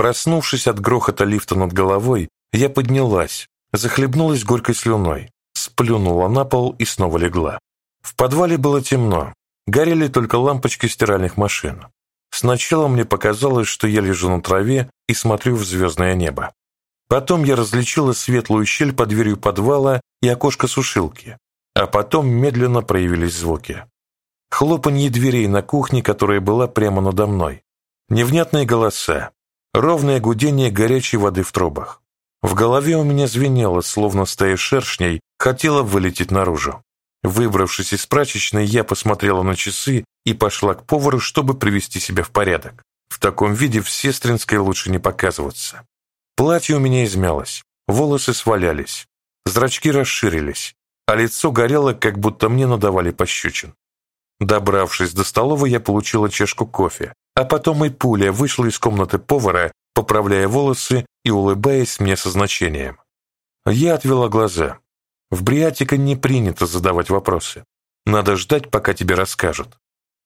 Проснувшись от грохота лифта над головой, я поднялась, захлебнулась горькой слюной, сплюнула на пол и снова легла. В подвале было темно, горели только лампочки стиральных машин. Сначала мне показалось, что я лежу на траве и смотрю в звездное небо. Потом я различила светлую щель под дверью подвала и окошко сушилки, а потом медленно проявились звуки. Хлопанье дверей на кухне, которая была прямо надо мной. Невнятные голоса, ровное гудение горячей воды в трубах. В голове у меня звенело, словно стая шершней, хотела вылететь наружу. Выбравшись из прачечной, я посмотрела на часы и пошла к повару, чтобы привести себя в порядок. В таком виде в Сестринской лучше не показываться. Платье у меня измялось, волосы свалялись, зрачки расширились, а лицо горело, как будто мне надавали пощечин. Добравшись до столовой, я получила чашку кофе, а потом и пуля вышла из комнаты повара, поправляя волосы и улыбаясь мне со значением. Я отвела глаза. В Бриатика не принято задавать вопросы. Надо ждать, пока тебе расскажут.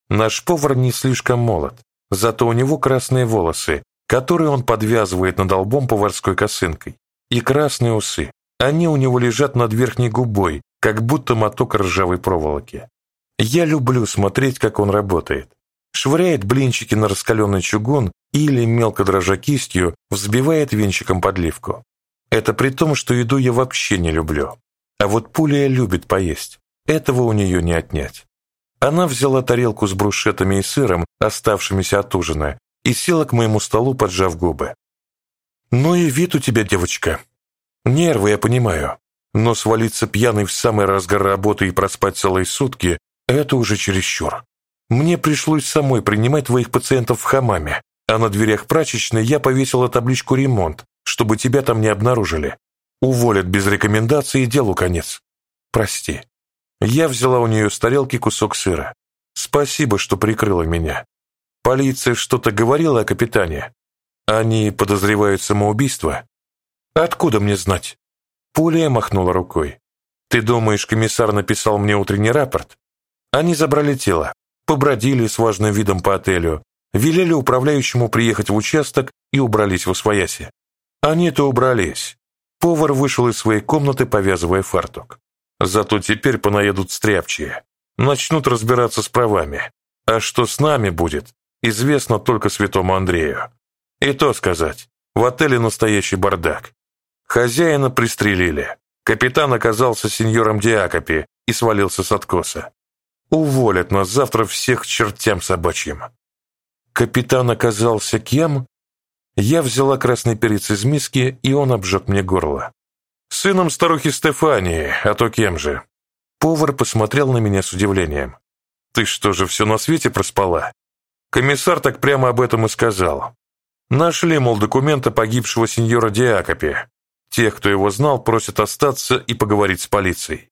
Наш повар не слишком молод, зато у него красные волосы, которые он подвязывает над лбом поварской косынкой, и красные усы. Они у него лежат над верхней губой, как будто моток ржавой проволоки. Я люблю смотреть, как он работает. Швыряет блинчики на раскаленный чугун или, мелко дрожа кистью, взбивает венчиком подливку. Это при том, что еду я вообще не люблю. А вот Пуля любит поесть. Этого у нее не отнять. Она взяла тарелку с брушетами и сыром, оставшимися от ужина, и села к моему столу, поджав губы. «Ну и вид у тебя, девочка. Нервы, я понимаю. Но свалиться пьяный в самый разгар работы и проспать целые сутки – это уже чересчур. Мне пришлось самой принимать твоих пациентов в хамаме, а на дверях прачечной я повесила табличку «Ремонт», чтобы тебя там не обнаружили. Уволят без рекомендации и делу конец. Прости. Я взяла у нее с тарелки кусок сыра. Спасибо, что прикрыла меня. Полиция что-то говорила о капитане. Они подозревают самоубийство. Откуда мне знать? Пуля махнула рукой. Ты думаешь, комиссар написал мне утренний рапорт? Они забрали тело, побродили с важным видом по отелю, велели управляющему приехать в участок и убрались в освояси. Они-то убрались. Повар вышел из своей комнаты, повязывая фартук. Зато теперь понаедут стряпчие. Начнут разбираться с правами. А что с нами будет, известно только святому Андрею. И то сказать, в отеле настоящий бардак. Хозяина пристрелили. Капитан оказался сеньором Диакопи и свалился с откоса. Уволят нас завтра всех к чертям собачьим. Капитан оказался кем? Я взяла красный перец из миски, и он обжег мне горло. Сыном старухи Стефании, а то кем же? Повар посмотрел на меня с удивлением. Ты что же, все на свете проспала? Комиссар так прямо об этом и сказал. Нашли, мол, документы погибшего сеньора Диакопи. Тех, кто его знал, просят остаться и поговорить с полицией.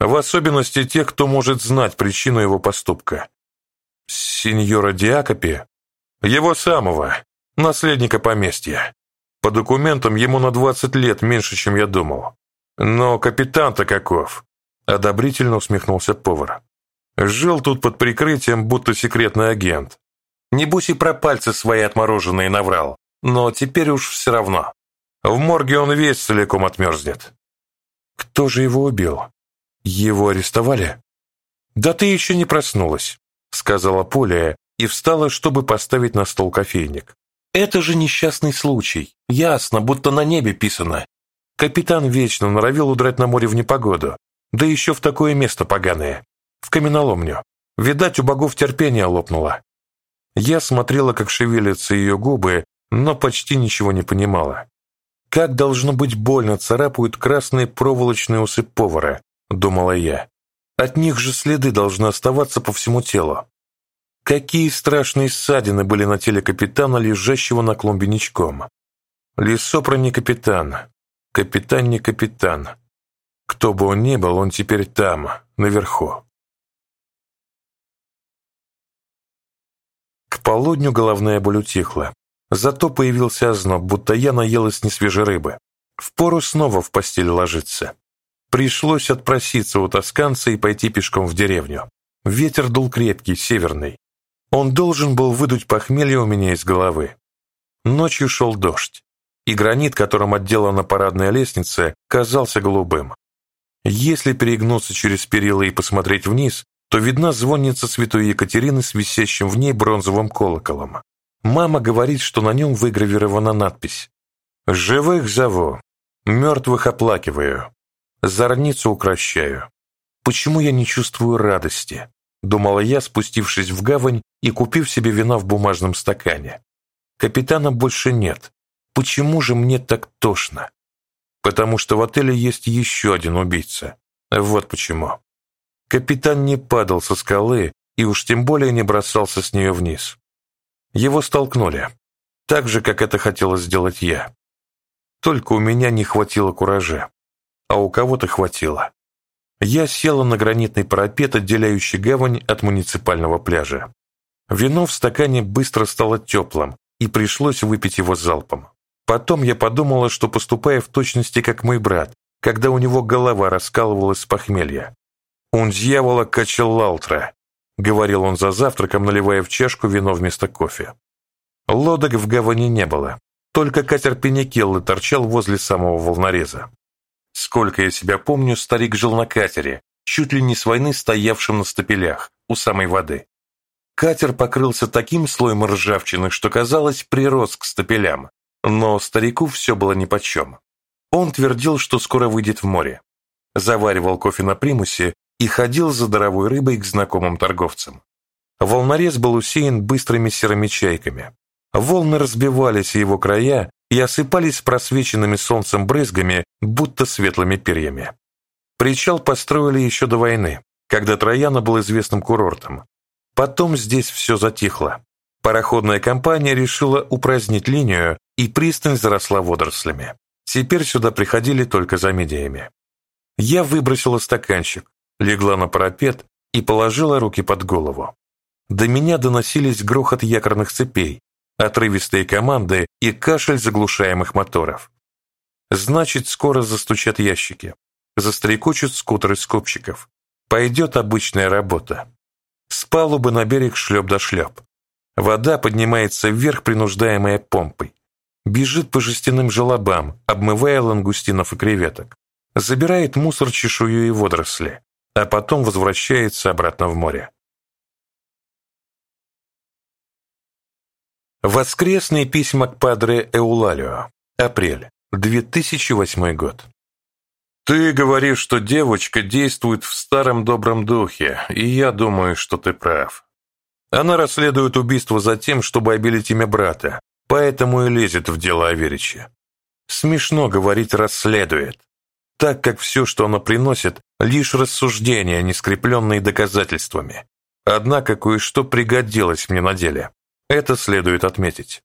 В особенности тех, кто может знать причину его поступка. Сеньора Диакопи? Его самого, наследника поместья. По документам ему на 20 лет меньше, чем я думал. Но капитан-то каков? Одобрительно усмехнулся повар. Жил тут под прикрытием, будто секретный агент. Небось и про пальцы свои отмороженные наврал. Но теперь уж все равно. В морге он весь целиком отмерзнет. Кто же его убил? Его арестовали? Да ты еще не проснулась, сказала Поля и встала, чтобы поставить на стол кофейник. Это же несчастный случай. Ясно, будто на небе писано. Капитан вечно норовил удрать на море в непогоду. Да еще в такое место поганое. В каменоломню. Видать, у богов терпение лопнуло. Я смотрела, как шевелятся ее губы, но почти ничего не понимала. «Как должно быть больно царапают красные проволочные усы повара», — думала я. «От них же следы должны оставаться по всему телу». Какие страшные ссадины были на теле капитана, лежащего на клумбе ничком. Лисопра не капитан, капитан не капитан. Кто бы он ни был, он теперь там, наверху. К полудню головная боль утихла. Зато появился озноб, будто я наелась несвежей рыбы. Впору снова в постель ложиться. Пришлось отпроситься у тосканца и пойти пешком в деревню. Ветер дул крепкий, северный. Он должен был выдуть похмелье у меня из головы. Ночью шел дождь, и гранит, которым отделана парадная лестница, казался голубым. Если перегнуться через перила и посмотреть вниз, то видна звонница святой Екатерины с висящим в ней бронзовым колоколом. Мама говорит, что на нем выгравирована надпись «Живых зову, мертвых оплакиваю, зорницу укращаю». Почему я не чувствую радости? Думала я, спустившись в гавань и купив себе вина в бумажном стакане. Капитана больше нет. Почему же мне так тошно? Потому что в отеле есть еще один убийца. Вот почему. Капитан не падал со скалы и уж тем более не бросался с нее вниз. Его столкнули, так же, как это хотела сделать я. Только у меня не хватило куража, а у кого-то хватило. Я села на гранитный парапет, отделяющий гавань от муниципального пляжа. Вино в стакане быстро стало теплым, и пришлось выпить его залпом. Потом я подумала, что поступаю в точности как мой брат, когда у него голова раскалывалась с похмелья. «Un дьявола качеллалтра», — говорил он за завтраком, наливая в чашку вино вместо кофе. Лодок в гавани не было, только катер Пеникеллы торчал возле самого волнореза. Сколько я себя помню, старик жил на катере, чуть ли не с войны стоявшим на стапелях, у самой воды. Катер покрылся таким слоем ржавчины, что, казалось, прирос к стапелям, но старику все было нипочем. Он твердил, что скоро выйдет в море. Заваривал кофе на примусе и ходил за даровой рыбой к знакомым торговцам. Волнорез был усеян быстрыми серыми чайками. Волны разбивались его края и осыпались просвеченными солнцем брызгами, будто светлыми перьями. Причал построили еще до войны, когда Трояна был известным курортом. Потом здесь все затихло. Пароходная компания решила упразднить линию, и пристань заросла водорослями. Теперь сюда приходили только за медиями. Я выбросила стаканчик, легла на парапет и положила руки под голову. До меня доносились грохот якорных цепей, отрывистые команды и кашель заглушаемых моторов. Значит, скоро застучат ящики, застрекочут скутеры скупщиков. Пойдет обычная работа. С палубы на берег шлеп да шлеп. Вода поднимается вверх, принуждаемая помпой. Бежит по жестяным желобам, обмывая лангустинов и креветок. Забирает мусор, чешую и водоросли, а потом возвращается обратно в море. Воскресные письма к Падре Эулалио. Апрель. 2008 год. Ты говоришь, что девочка действует в старом добром духе, и я думаю, что ты прав. Она расследует убийство за тем, чтобы обелить имя брата, поэтому и лезет в дело Аверича. Смешно говорить «расследует», так как все, что она приносит, лишь рассуждения, не скрепленные доказательствами. Однако кое-что пригодилось мне на деле. Это следует отметить.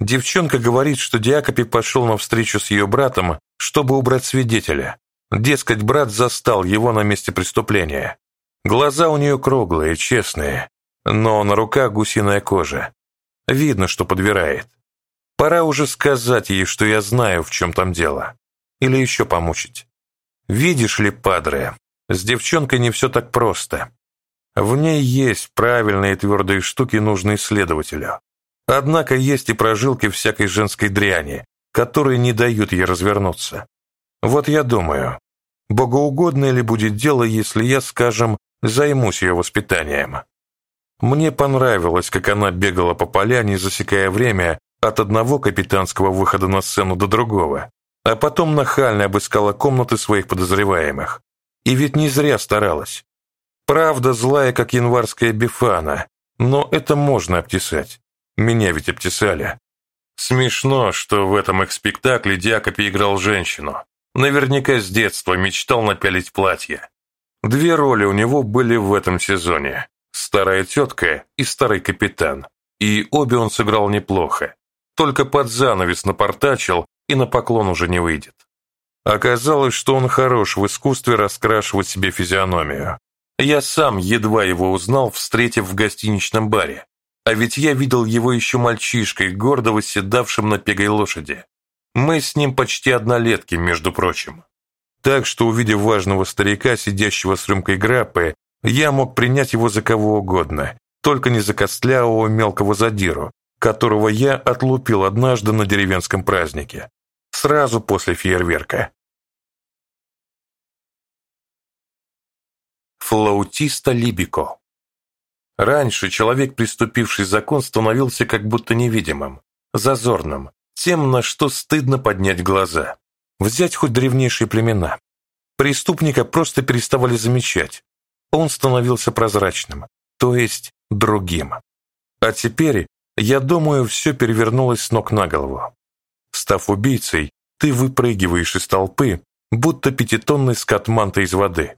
Девчонка говорит, что Диакопи пошел на встречу с ее братом, чтобы убрать свидетеля. Дескать, брат застал его на месте преступления. Глаза у нее круглые, честные, но на руках гусиная кожа. Видно, что подбирает. Пора уже сказать ей, что я знаю, в чем там дело. Или еще помучить. Видишь ли, падре, с девчонкой не все так просто. В ней есть правильные твердые штуки, нужные следователю. Однако есть и прожилки всякой женской дряни, которые не дают ей развернуться. Вот я думаю, богоугодное ли будет дело, если я, скажем, займусь ее воспитанием? Мне понравилось, как она бегала по поляне, засекая время от одного капитанского выхода на сцену до другого, а потом нахально обыскала комнаты своих подозреваемых. И ведь не зря старалась. Правда злая, как январская бифана, но это можно обтесать. Меня ведь обтесали. Смешно, что в этом их спектакле Диакопи играл женщину. Наверняка с детства мечтал напялить платье. Две роли у него были в этом сезоне. Старая тетка и старый капитан. И обе он сыграл неплохо. Только под занавес напортачил и на поклон уже не выйдет. Оказалось, что он хорош в искусстве раскрашивать себе физиономию. Я сам едва его узнал, встретив в гостиничном баре. А ведь я видел его еще мальчишкой, гордо восседавшим на пегой лошади. Мы с ним почти однолетки, между прочим. Так что, увидев важного старика, сидящего с рюмкой граппы, я мог принять его за кого угодно, только не за костлявого мелкого задиру, которого я отлупил однажды на деревенском празднике, сразу после фейерверка. Флаутиста Либико Раньше человек, приступивший закон, становился как будто невидимым, зазорным, тем, на что стыдно поднять глаза. Взять хоть древнейшие племена. Преступника просто переставали замечать. Он становился прозрачным, то есть другим. А теперь, я думаю, все перевернулось с ног на голову. Став убийцей, ты выпрыгиваешь из толпы, будто пятитонный скат манта из воды.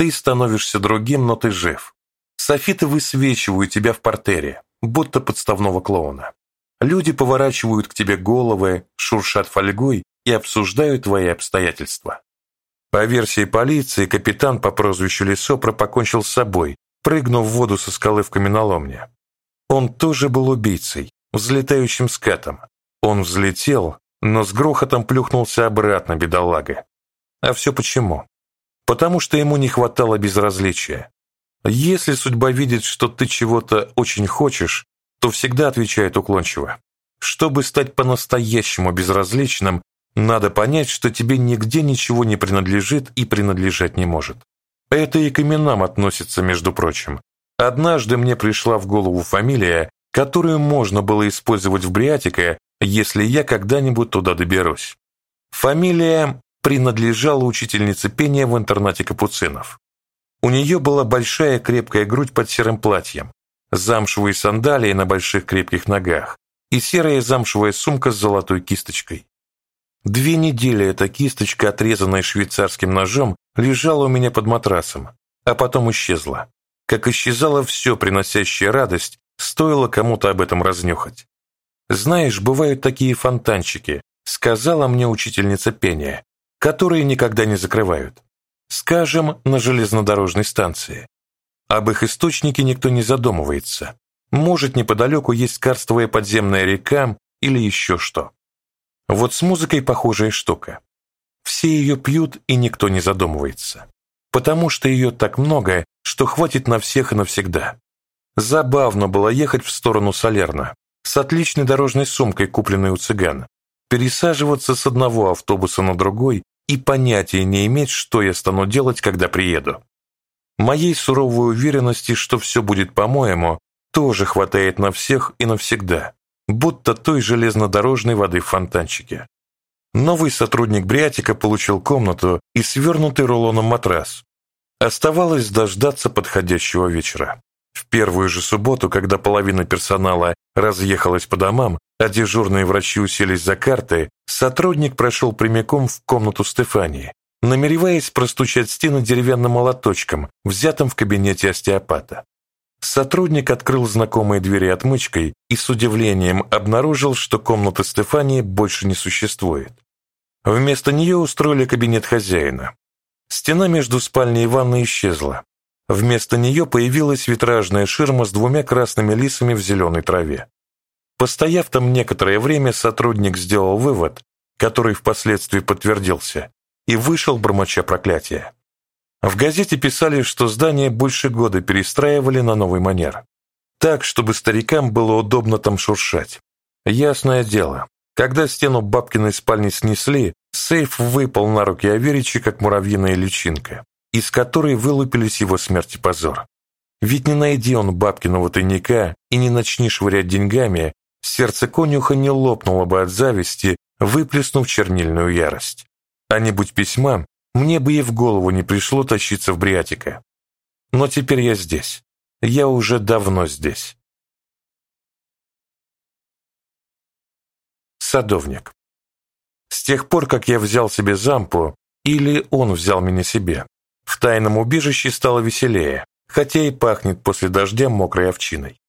Ты становишься другим, но ты жив. Софиты высвечивают тебя в портере, будто подставного клоуна. Люди поворачивают к тебе головы, шуршат фольгой и обсуждают твои обстоятельства. По версии полиции, капитан по прозвищу Лесопра покончил с собой, прыгнув в воду со скалы в каменоломне. Он тоже был убийцей, взлетающим скатом. Он взлетел, но с грохотом плюхнулся обратно, бедолага. А все почему? Потому что ему не хватало безразличия. Если судьба видит, что ты чего-то очень хочешь, то всегда отвечает уклончиво. Чтобы стать по-настоящему безразличным, надо понять, что тебе нигде ничего не принадлежит и принадлежать не может. Это и к именам относится, между прочим. Однажды мне пришла в голову фамилия, которую можно было использовать в Бриатике, если я когда-нибудь туда доберусь. Фамилия принадлежала учительнице пения в интернате капуцинов. У нее была большая крепкая грудь под серым платьем, замшевые сандалии на больших крепких ногах и серая замшевая сумка с золотой кисточкой. Две недели эта кисточка, отрезанная швейцарским ножом, лежала у меня под матрасом, а потом исчезла. Как исчезало все, приносящее радость, стоило кому-то об этом разнюхать. «Знаешь, бывают такие фонтанчики», — сказала мне учительница пения, которые никогда не закрывают. Скажем, на железнодорожной станции. Об их источнике никто не задумывается. Может, неподалеку есть карстовая подземная река или еще что. Вот с музыкой похожая штука. Все ее пьют, и никто не задумывается. Потому что ее так много, что хватит на всех и навсегда. Забавно было ехать в сторону Солерна с отличной дорожной сумкой, купленной у цыган, пересаживаться с одного автобуса на другой и понятия не иметь, что я стану делать, когда приеду. Моей суровой уверенности, что все будет по-моему, тоже хватает на всех и навсегда будто той железнодорожной воды в фонтанчике. Новый сотрудник Бриатика получил комнату и свернутый рулоном матрас. Оставалось дождаться подходящего вечера. В первую же субботу, когда половина персонала разъехалась по домам, а дежурные врачи уселись за карты, сотрудник прошел прямиком в комнату Стефании, намереваясь простучать стены деревянным молоточком, взятым в кабинете остеопата. Сотрудник открыл знакомые двери отмычкой и с удивлением обнаружил, что комната Стефании больше не существует. Вместо нее устроили кабинет хозяина. Стена между спальней и ванной исчезла. Вместо нее появилась витражная ширма с двумя красными лисами в зеленой траве. Постояв там некоторое время, сотрудник сделал вывод, который впоследствии подтвердился, и вышел, бормоча проклятия. В газете писали, что здание больше года перестраивали на новый манер. Так, чтобы старикам было удобно там шуршать. Ясное дело, когда стену бабкиной спальни снесли, сейф выпал на руки Аверичи, как муравьиная личинка, из которой вылупились его смерть и позор. Ведь не найди он бабкиного тайника и не начни швырять деньгами, сердце конюха не лопнуло бы от зависти, выплеснув чернильную ярость. А не будь письма, мне бы и в голову не пришло тащиться в Бриатика. Но теперь я здесь. Я уже давно здесь. Садовник. С тех пор, как я взял себе зампу, или он взял меня себе, в тайном убежище стало веселее, хотя и пахнет после дождя мокрой овчиной.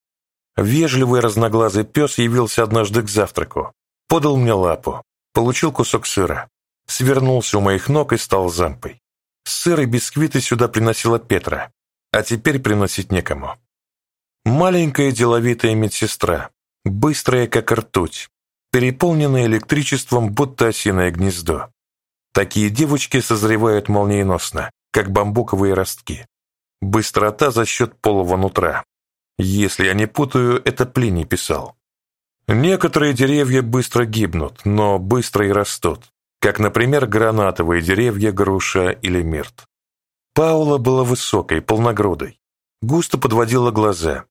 Вежливый разноглазый пес явился однажды к завтраку, подал мне лапу, получил кусок сыра, свернулся у моих ног и стал зампой. Сыр и бисквиты сюда приносила Петра, а теперь приносить некому. Маленькая деловитая медсестра, быстрая как ртуть, переполненная электричеством, будто осиное гнездо. Такие девочки созревают молниеносно, как бамбуковые ростки. Быстрота за счет полого нутра. Если я не путаю, это Плиний писал. Некоторые деревья быстро гибнут, но быстро и растут, как, например, гранатовые деревья, груша или мирт. Паула была высокой, полногрудой, густо подводила глаза,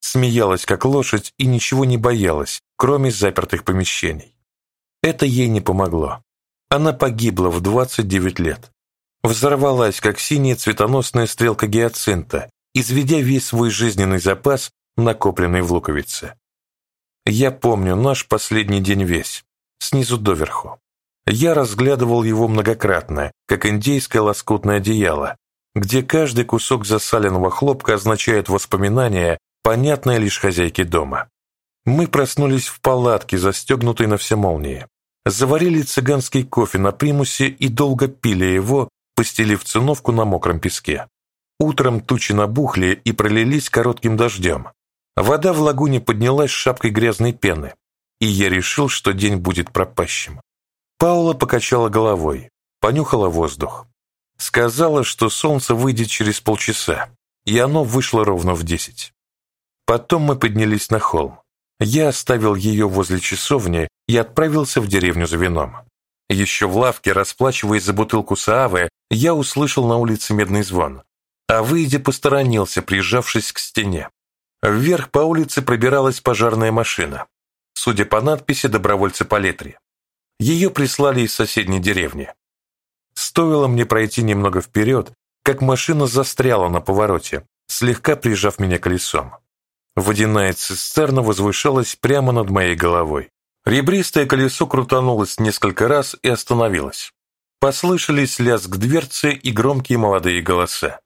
смеялась как лошадь и ничего не боялась, кроме запертых помещений. Это ей не помогло. Она погибла в 29 лет. Взорвалась, как синяя цветоносная стрелка гиацинта, изведя весь свой жизненный запас, накопленный в луковице. Я помню наш последний день весь, снизу доверху. Я разглядывал его многократно, как индейское лоскутное одеяло, где каждый кусок засаленного хлопка означает воспоминание, понятное лишь хозяйке дома. Мы проснулись в палатке, застегнутой на все молнии. Заварили цыганский кофе на примусе и долго пили его, постелив циновку на мокром песке. Утром тучи набухли и пролились коротким дождем. Вода в лагуне поднялась шапкой грязной пены, и я решил, что день будет пропащим. Паула покачала головой, понюхала воздух. Сказала, что солнце выйдет через полчаса, и оно вышло ровно в десять. Потом мы поднялись на холм. Я оставил ее возле часовни и отправился в деревню за вином. Еще в лавке, расплачиваясь за бутылку саавы, я услышал на улице медный звон, а выйдя посторонился, прижавшись к стене. Вверх по улице пробиралась пожарная машина. Судя по надписи «Добровольцы по летре». Ее прислали из соседней деревни. Стоило мне пройти немного вперед, как машина застряла на повороте, слегка прижав меня колесом. Водяная цистерна возвышалась прямо над моей головой. Ребристое колесо крутанулось несколько раз и остановилось. Послышались лязг дверцы и громкие молодые голоса.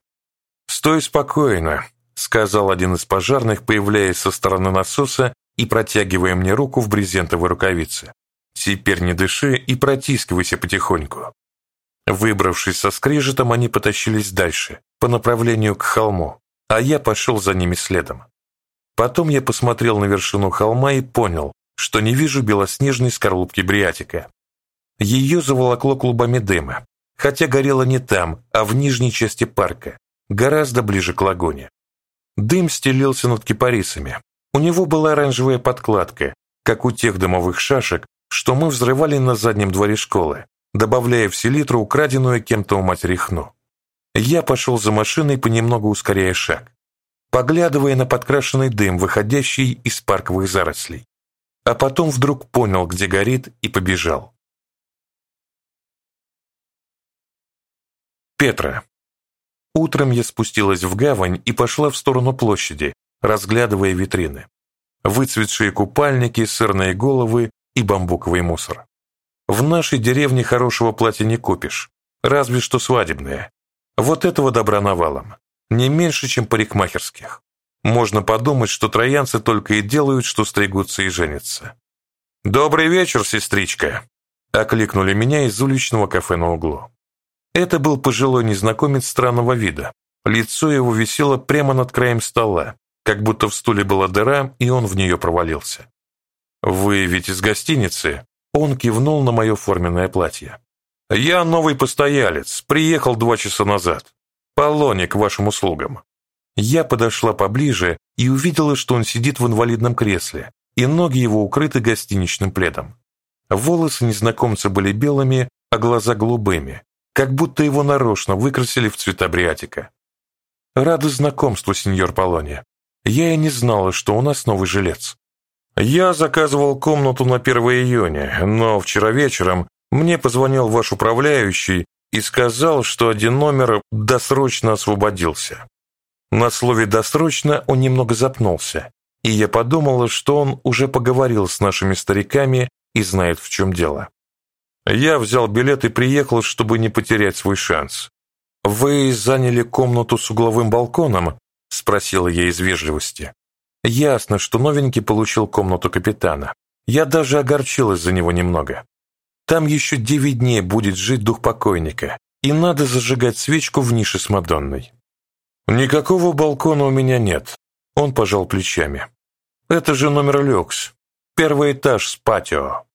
«Стой спокойно», — сказал один из пожарных, появляясь со стороны насоса и протягивая мне руку в брезентовой рукавице. «Теперь не дыши и протискивайся потихоньку». Выбравшись со скрежетом, они потащились дальше, по направлению к холму, а я пошел за ними следом. Потом я посмотрел на вершину холма и понял, что не вижу белоснежной скорлупки бриатика. Ее заволокло клубами дыма, хотя горело не там, а в нижней части парка, гораздо ближе к лагуне. Дым стелился над кипарисами. У него была оранжевая подкладка, как у тех дымовых шашек, что мы взрывали на заднем дворе школы, добавляя в селитру украденную кем-то у матери хну. Я пошел за машиной, понемногу ускоряя шаг поглядывая на подкрашенный дым, выходящий из парковых зарослей. А потом вдруг понял, где горит, и побежал. Петра. Утром я спустилась в гавань и пошла в сторону площади, разглядывая витрины. Выцветшие купальники, сырные головы и бамбуковый мусор. В нашей деревне хорошего платья не купишь, разве что свадебное. Вот этого добра навалом не меньше, чем парикмахерских. Можно подумать, что троянцы только и делают, что стригутся и женятся. «Добрый вечер, сестричка!» – окликнули меня из уличного кафе на углу. Это был пожилой незнакомец странного вида. Лицо его висело прямо над краем стола, как будто в стуле была дыра, и он в нее провалился. «Вы ведь из гостиницы?» Он кивнул на мое форменное платье. «Я новый постоялец, приехал два часа назад. Полоне к вашим услугам». Я подошла поближе и увидела, что он сидит в инвалидном кресле, и ноги его укрыты гостиничным пледом. Волосы незнакомца были белыми, а глаза голубыми, как будто его нарочно выкрасили в цвета бриатика. «Рада знакомству, сеньор Полоне. Я и не знала, что у нас новый жилец. Я заказывал комнату на 1 июня, но вчера вечером мне позвонил ваш управляющий и сказал, что один номер досрочно освободился. На слове «досрочно» он немного запнулся, и я подумала, что он уже поговорил с нашими стариками и знает, в чем дело. Я взял билет и приехал, чтобы не потерять свой шанс. «Вы заняли комнату с угловым балконом?» – спросила я из вежливости. Ясно, что новенький получил комнату капитана. Я даже огорчилась за него немного. Там еще девять дней будет жить дух покойника, и надо зажигать свечку в нише с Мадонной. Никакого балкона у меня нет. Он пожал плечами. Это же номер люкс. Первый этаж с патио.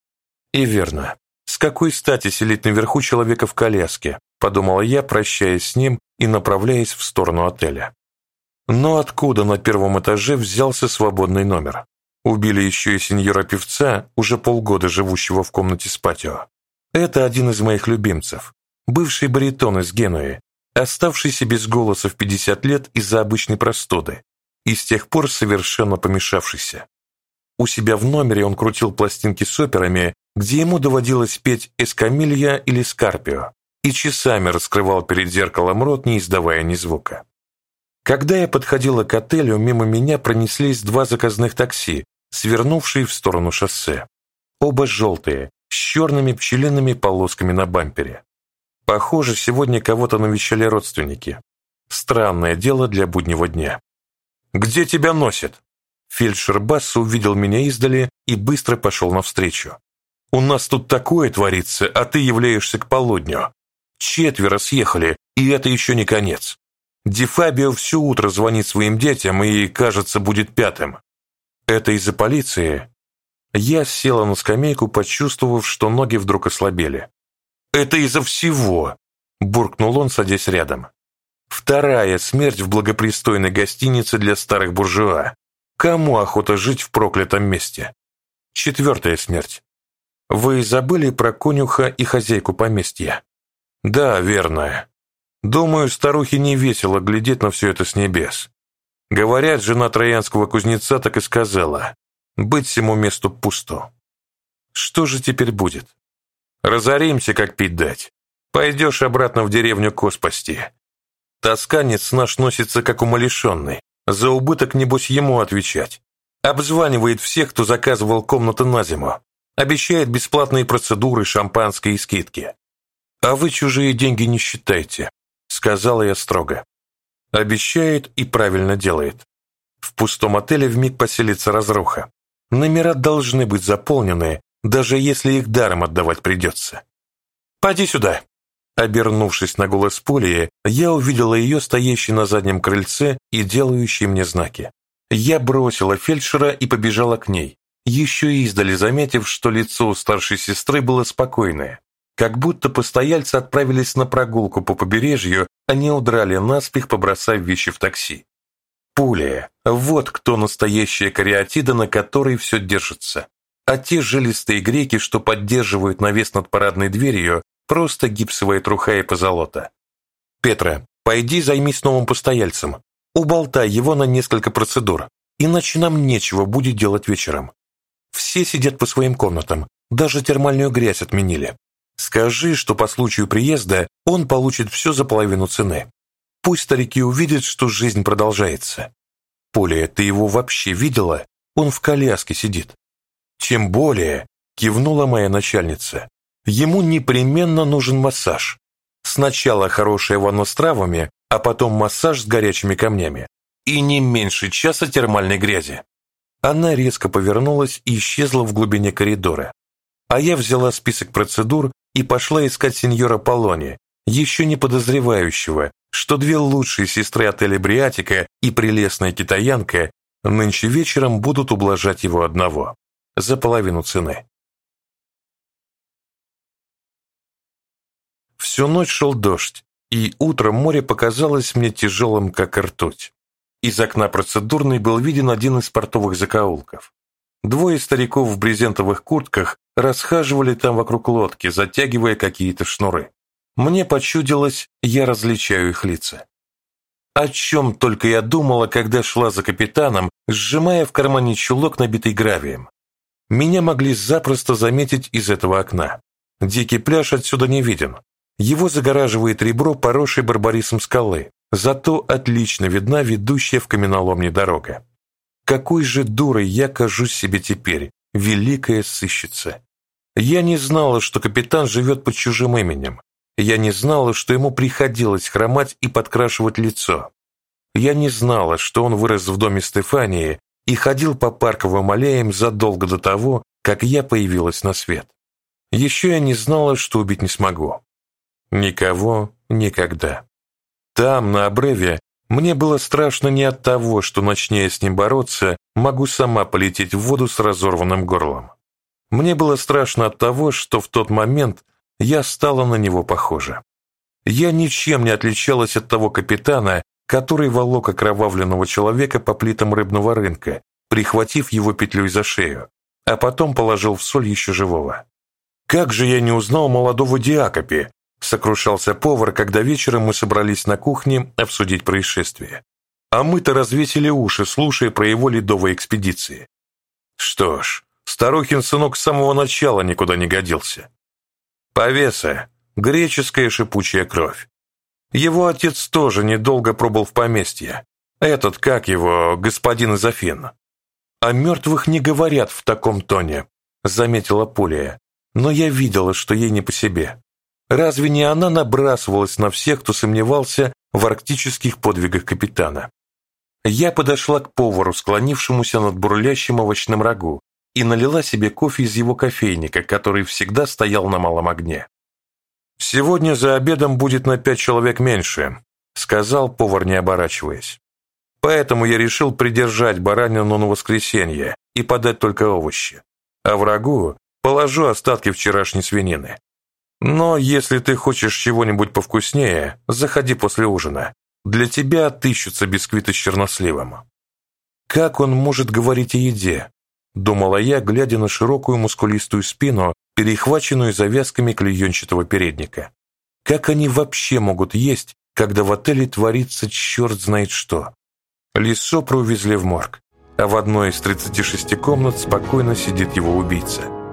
И верно. Какой стати селить наверху человека в коляске, подумала я, прощаясь с ним и направляясь в сторону отеля. Но откуда на первом этаже взялся свободный номер? Убили еще и сеньора-певца, уже полгода живущего в комнате с патио. Это один из моих любимцев, бывший баритон из Генуи, оставшийся без голоса в 50 лет из-за обычной простуды и с тех пор совершенно помешавшийся. У себя в номере он крутил пластинки с операми, где ему доводилось петь «Эскамилья» или «Скарпио», и часами раскрывал перед зеркалом рот, не издавая ни звука. Когда я подходила к отелю, мимо меня пронеслись два заказных такси, свернувшие в сторону шоссе. Оба желтые, с черными пчелиными полосками на бампере. Похоже, сегодня кого-то навещали родственники. Странное дело для буднего дня. «Где тебя носит?» Фельдшер Басс увидел меня издали и быстро пошел навстречу. «У нас тут такое творится, а ты являешься к полудню. Четверо съехали, и это еще не конец. Ди Фабио все утро звонит своим детям и, кажется, будет пятым. Это из-за полиции?» Я села на скамейку, почувствовав, что ноги вдруг ослабели. «Это из-за всего!» – буркнул он, садясь рядом. «Вторая смерть в благопристойной гостинице для старых буржуа. Кому охота жить в проклятом месте? Четвертая смерть. Вы забыли про конюха и хозяйку поместья? Да, верно. Думаю, старухе не весело глядеть на все это с небес. Говорят, жена троянского кузнеца так и сказала. Быть всему месту пусто. Что же теперь будет? Разоримся, как пить дать. Пойдешь обратно в деревню Коспасти. Тосканец наш носится, как умалишенный. За убыток, небось, ему отвечать. Обзванивает всех, кто заказывал комнаты на зиму. Обещает бесплатные процедуры, шампанское и скидки. А вы чужие деньги не считайте, сказала я строго. Обещает и правильно делает. В пустом отеле вмиг поселится разруха. Номера должны быть заполнены, даже если их даром отдавать придется. «Поди сюда!» Обернувшись на голос Полии, я увидела ее стоящей на заднем крыльце и делающей мне знаки. Я бросила фельдшера и побежала к ней, еще издали заметив, что лицо у старшей сестры было спокойное, как будто постояльцы отправились на прогулку по побережью, а не удрали наспех, побросав вещи в такси. Пулия – вот кто настоящая кариатида, на которой все держится. А те жилистые греки, что поддерживают навес над парадной дверью, Просто гипсовая труха и позолота. Петра, пойди займись новым постояльцем. Уболтай его на несколько процедур, иначе нам нечего будет делать вечером. Все сидят по своим комнатам, даже термальную грязь отменили. Скажи, что по случаю приезда он получит все за половину цены. Пусть старики увидят, что жизнь продолжается. Поля, ты его вообще видела? Он в коляске сидит. Тем более, кивнула моя начальница, Ему непременно нужен массаж. Сначала хорошая ванна с травами, а потом массаж с горячими камнями. И не меньше часа термальной грязи. Она резко повернулась и исчезла в глубине коридора. А я взяла список процедур и пошла искать сеньора Полони, еще не подозревающего, что две лучшие сестры отеля Бриатика и прелестная китаянка нынче вечером будут ублажать его одного за половину цены. Всю ночь шел дождь, и утром море показалось мне тяжелым, как ртуть. Из окна процедурной был виден один из портовых закоулков. Двое стариков в брезентовых куртках расхаживали там вокруг лодки, затягивая какие-то шнуры. Мне почудилось, я различаю их лица. О чем только я думала, когда шла за капитаном, сжимая в кармане чулок, набитый гравием. Меня могли запросто заметить из этого окна. Дикий пляж отсюда не виден, его загораживает ребро, поросшей барбарисом скалы, зато отлично видна ведущая в каменоломне дорога. Какой же дурой я кажусь себе теперь, великая сыщица. Я не знала, что капитан живет под чужим именем. Я не знала, что ему приходилось хромать и подкрашивать лицо. Я не знала, что он вырос в доме Стефании и ходил по парковым аллеям задолго до того, как я появилась на свет. Еще я не знала, что убить не смогу. Никого никогда. Там, на обрыве, мне было страшно не от того, что, начнее с ним бороться, могу сама полететь в воду с разорванным горлом. Мне было страшно от того, что в тот момент я стала на него похожа. Я ничем не отличалась от того капитана, который волок окровавленного человека по плитам рыбного рынка, прихватив его петлей за шею, а потом положил в соль еще живого. «Как же я не узнал молодого Диакопи!» — сокрушался повар, когда вечером мы собрались на кухне обсудить происшествие. А мы-то развесили уши, слушая про его ледовые экспедиции. Что ж, Старухин сынок с самого начала никуда не годился. Повеса, греческая шипучая кровь. Его отец тоже недолго пробыл в поместье. Этот, как его, господин Изофин. О мертвых не говорят в таком тоне, заметила Пулия. Но я видела, что ей не по себе. Разве не она набрасывалась на всех, кто сомневался в арктических подвигах капитана? Я подошла к повару, склонившемуся над бурлящим овощным рагу, и налила себе кофе из его кофейника, который всегда стоял на малом огне. «Сегодня за обедом будет на пять человек меньше», — сказал повар, не оборачиваясь. «Поэтому я решил придержать баранину на воскресенье и подать только овощи. А врагу положу остатки вчерашней свинины. Но если ты хочешь чего-нибудь повкуснее, заходи после ужина. Для тебя отыщутся бисквиты с черносливом». Как он может говорить о еде? Думала я, глядя на широкую мускулистую спину, перехваченную завязками клеенчатого передника. Как они вообще могут есть, когда в отеле творится черт знает что? Лисопра увезли в морг, а в одной из 36 комнат спокойно сидит его убийца.